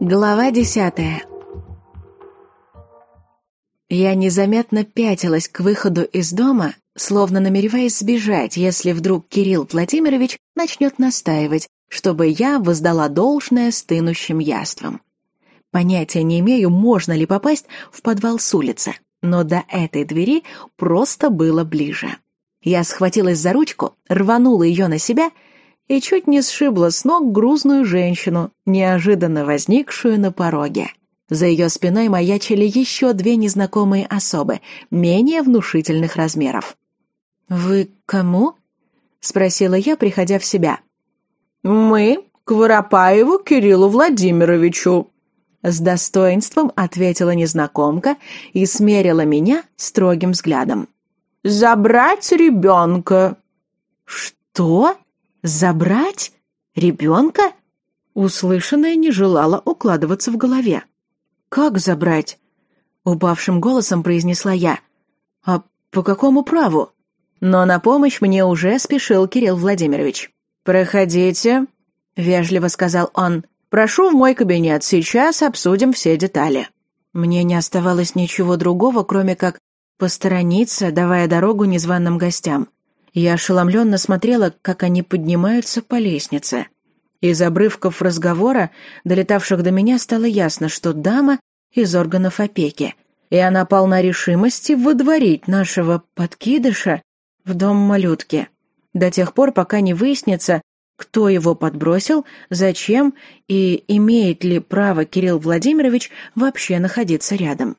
Глава десятая Я незаметно пятилась к выходу из дома, словно намереваясь сбежать, если вдруг Кирилл Владимирович начнет настаивать, чтобы я воздала должное стынущим яствам. Понятия не имею, можно ли попасть в подвал с улицы, но до этой двери просто было ближе. Я схватилась за ручку, рванула ее на себя — и чуть не сшибла с ног грузную женщину, неожиданно возникшую на пороге. За ее спиной маячили еще две незнакомые особы, менее внушительных размеров. «Вы кому?» — спросила я, приходя в себя. «Мы к Воропаеву Кириллу Владимировичу», — с достоинством ответила незнакомка и смерила меня строгим взглядом. «Забрать ребенка». «Что?» Забрать? Ребенка? Услышанное не желало укладываться в голове. «Как забрать?» — упавшим голосом произнесла я. «А по какому праву?» Но на помощь мне уже спешил Кирилл Владимирович. «Проходите», — вежливо сказал он. «Прошу в мой кабинет, сейчас обсудим все детали». Мне не оставалось ничего другого, кроме как посторониться, давая дорогу незваным гостям. Я ошеломленно смотрела, как они поднимаются по лестнице. Из обрывков разговора, долетавших до меня, стало ясно, что дама из органов опеки, и она полна решимости выдворить нашего подкидыша в дом малютки, до тех пор, пока не выяснится, кто его подбросил, зачем и имеет ли право Кирилл Владимирович вообще находиться рядом.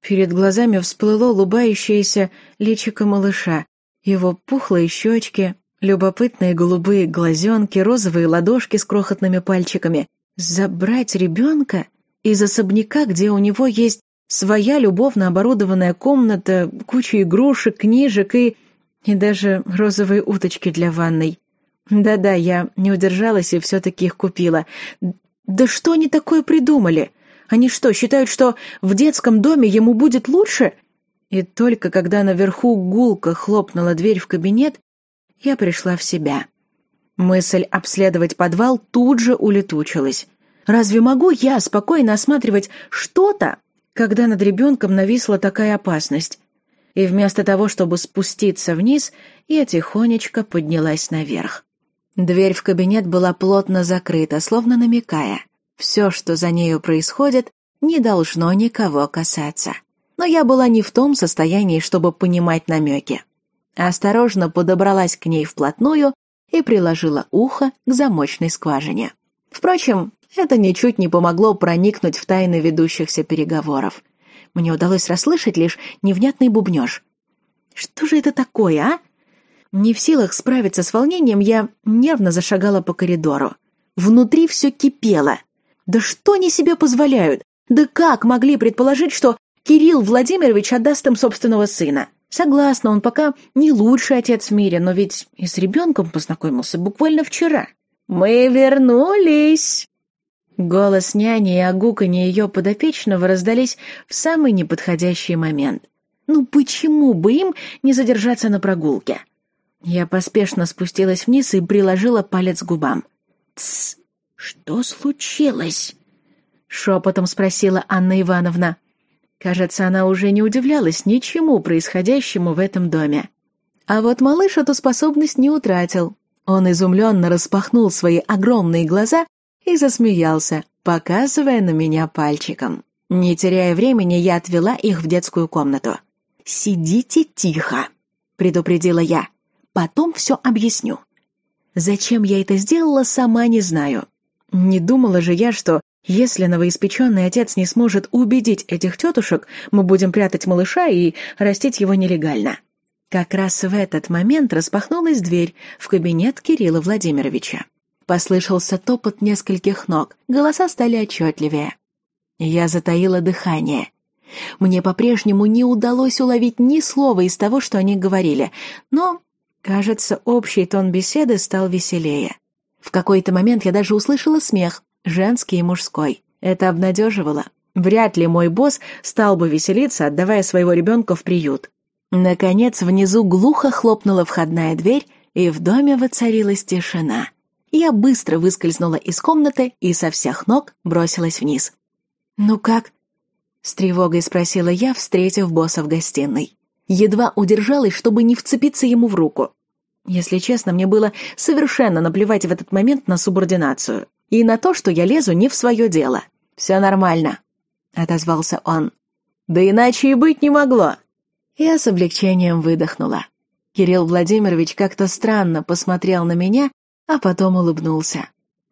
Перед глазами всплыло улыбающееся личико малыша, его пухлые щечки, любопытные голубые глазенки, розовые ладошки с крохотными пальчиками. Забрать ребенка из особняка, где у него есть своя любовно оборудованная комната, куча игрушек, книжек и... и даже розовые уточки для ванной. Да-да, я не удержалась и все-таки их купила. Да что они такое придумали? Они что, считают, что в детском доме ему будет лучше? И только когда наверху гулко хлопнула дверь в кабинет, я пришла в себя. Мысль обследовать подвал тут же улетучилась. Разве могу я спокойно осматривать что-то, когда над ребенком нависла такая опасность? И вместо того, чтобы спуститься вниз, я тихонечко поднялась наверх. Дверь в кабинет была плотно закрыта, словно намекая. Все, что за нею происходит, не должно никого касаться но я была не в том состоянии, чтобы понимать намеки. Осторожно подобралась к ней вплотную и приложила ухо к замочной скважине. Впрочем, это ничуть не помогло проникнуть в тайны ведущихся переговоров. Мне удалось расслышать лишь невнятный бубнёж. «Что же это такое, а?» Не в силах справиться с волнением, я нервно зашагала по коридору. Внутри все кипело. «Да что они себе позволяют? Да как могли предположить, что Кирилл Владимирович отдаст им собственного сына. Согласна, он пока не лучший отец в мире, но ведь и с ребенком познакомился буквально вчера. «Мы вернулись!» Голос няни и огуканье ее подопечного раздались в самый неподходящий момент. Ну почему бы им не задержаться на прогулке? Я поспешно спустилась вниз и приложила палец к губам. «Тсс! Что случилось?» — шепотом спросила Анна Ивановна. Кажется, она уже не удивлялась ничему происходящему в этом доме. А вот малыш эту способность не утратил. Он изумленно распахнул свои огромные глаза и засмеялся, показывая на меня пальчиком. Не теряя времени, я отвела их в детскую комнату. «Сидите тихо», — предупредила я. «Потом все объясню». Зачем я это сделала, сама не знаю. Не думала же я, что если новоиспеченный отец не сможет убедить этих тетушек, мы будем прятать малыша и растить его нелегально. Как раз в этот момент распахнулась дверь в кабинет Кирилла Владимировича. Послышался топот нескольких ног, голоса стали отчетливее. Я затаила дыхание. Мне по-прежнему не удалось уловить ни слова из того, что они говорили, но, кажется, общий тон беседы стал веселее. В какой-то момент я даже услышала смех, женский и мужской. Это обнадеживало. Вряд ли мой босс стал бы веселиться, отдавая своего ребенка в приют. Наконец, внизу глухо хлопнула входная дверь, и в доме воцарилась тишина. Я быстро выскользнула из комнаты и со всех ног бросилась вниз. «Ну как?» — с тревогой спросила я, встретив босса в гостиной. Едва удержалась, чтобы не вцепиться ему в руку. Если честно, мне было совершенно наплевать в этот момент на субординацию и на то, что я лезу не в свое дело. «Все нормально», — отозвался он. «Да иначе и быть не могло». Я с облегчением выдохнула. Кирилл Владимирович как-то странно посмотрел на меня, а потом улыбнулся.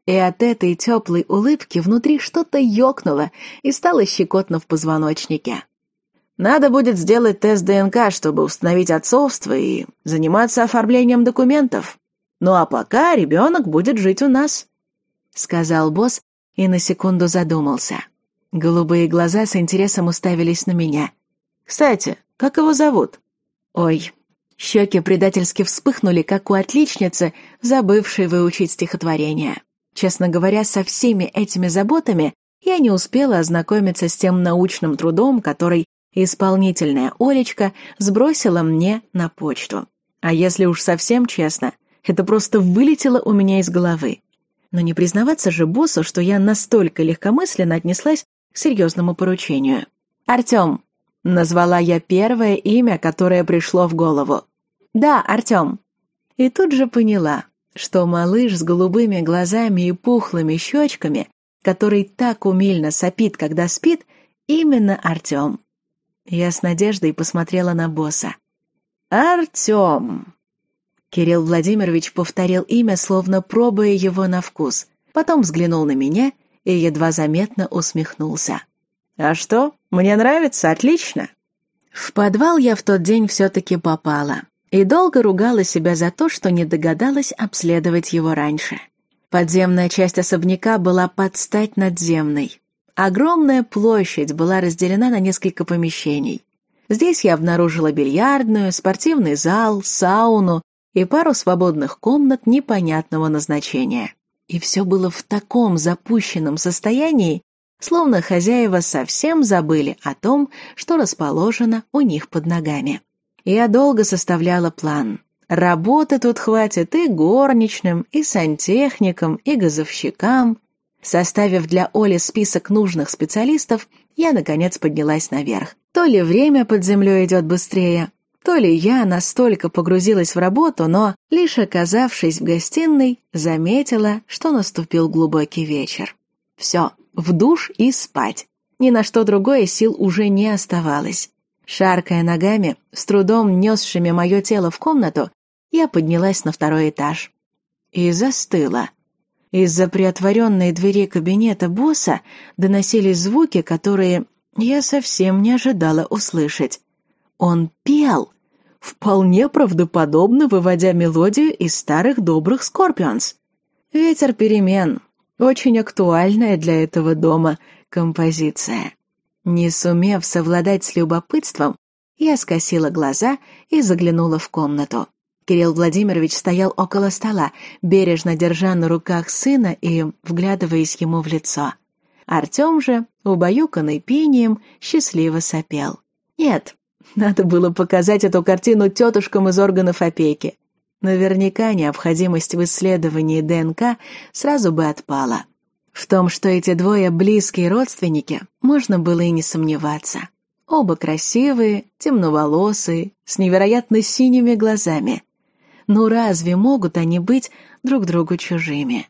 И от этой теплой улыбки внутри что-то ёкнуло и стало щекотно в позвоночнике. Надо будет сделать тест ДНК, чтобы установить отцовство и заниматься оформлением документов. Ну а пока ребенок будет жить у нас», — сказал босс и на секунду задумался. Голубые глаза с интересом уставились на меня. «Кстати, как его зовут?» «Ой». Щеки предательски вспыхнули, как у отличницы, забывшей выучить стихотворение. Честно говоря, со всеми этими заботами я не успела ознакомиться с тем научным трудом, который Исполнительная Олечка сбросила мне на почту. А если уж совсем честно, это просто вылетело у меня из головы. Но не признаваться же боссу, что я настолько легкомысленно отнеслась к серьезному поручению. «Артем», — назвала я первое имя, которое пришло в голову. «Да, Артем». И тут же поняла, что малыш с голубыми глазами и пухлыми щечками, который так умильно сопит, когда спит, именно Артем. Я с надеждой посмотрела на босса. «Артем!» Кирилл Владимирович повторил имя, словно пробуя его на вкус. Потом взглянул на меня и едва заметно усмехнулся. «А что? Мне нравится, отлично!» В подвал я в тот день все-таки попала и долго ругала себя за то, что не догадалась обследовать его раньше. Подземная часть особняка была под стать надземной. Огромная площадь была разделена на несколько помещений. Здесь я обнаружила бильярдную, спортивный зал, сауну и пару свободных комнат непонятного назначения. И все было в таком запущенном состоянии, словно хозяева совсем забыли о том, что расположено у них под ногами. Я долго составляла план. Работы тут хватит и горничным, и сантехникам, и газовщикам, Составив для Оли список нужных специалистов, я, наконец, поднялась наверх. То ли время под землей идет быстрее, то ли я настолько погрузилась в работу, но, лишь оказавшись в гостиной, заметила, что наступил глубокий вечер. Все, в душ и спать. Ни на что другое сил уже не оставалось. Шаркая ногами, с трудом несшими мое тело в комнату, я поднялась на второй этаж. И застыла. Из-за приотворенной двери кабинета босса доносились звуки, которые я совсем не ожидала услышать. Он пел, вполне правдоподобно выводя мелодию из старых добрых «Скорпионс». «Ветер перемен» — очень актуальная для этого дома композиция. Не сумев совладать с любопытством, я скосила глаза и заглянула в комнату. Кирилл Владимирович стоял около стола, бережно держа на руках сына и вглядываясь ему в лицо. Артем же, убаюканный пением, счастливо сопел. Нет, надо было показать эту картину тетушкам из органов опеки. Наверняка необходимость в исследовании ДНК сразу бы отпала. В том, что эти двое близкие родственники, можно было и не сомневаться. Оба красивые, темноволосые, с невероятно синими глазами. Ну разве могут они быть друг другу чужими?